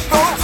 go.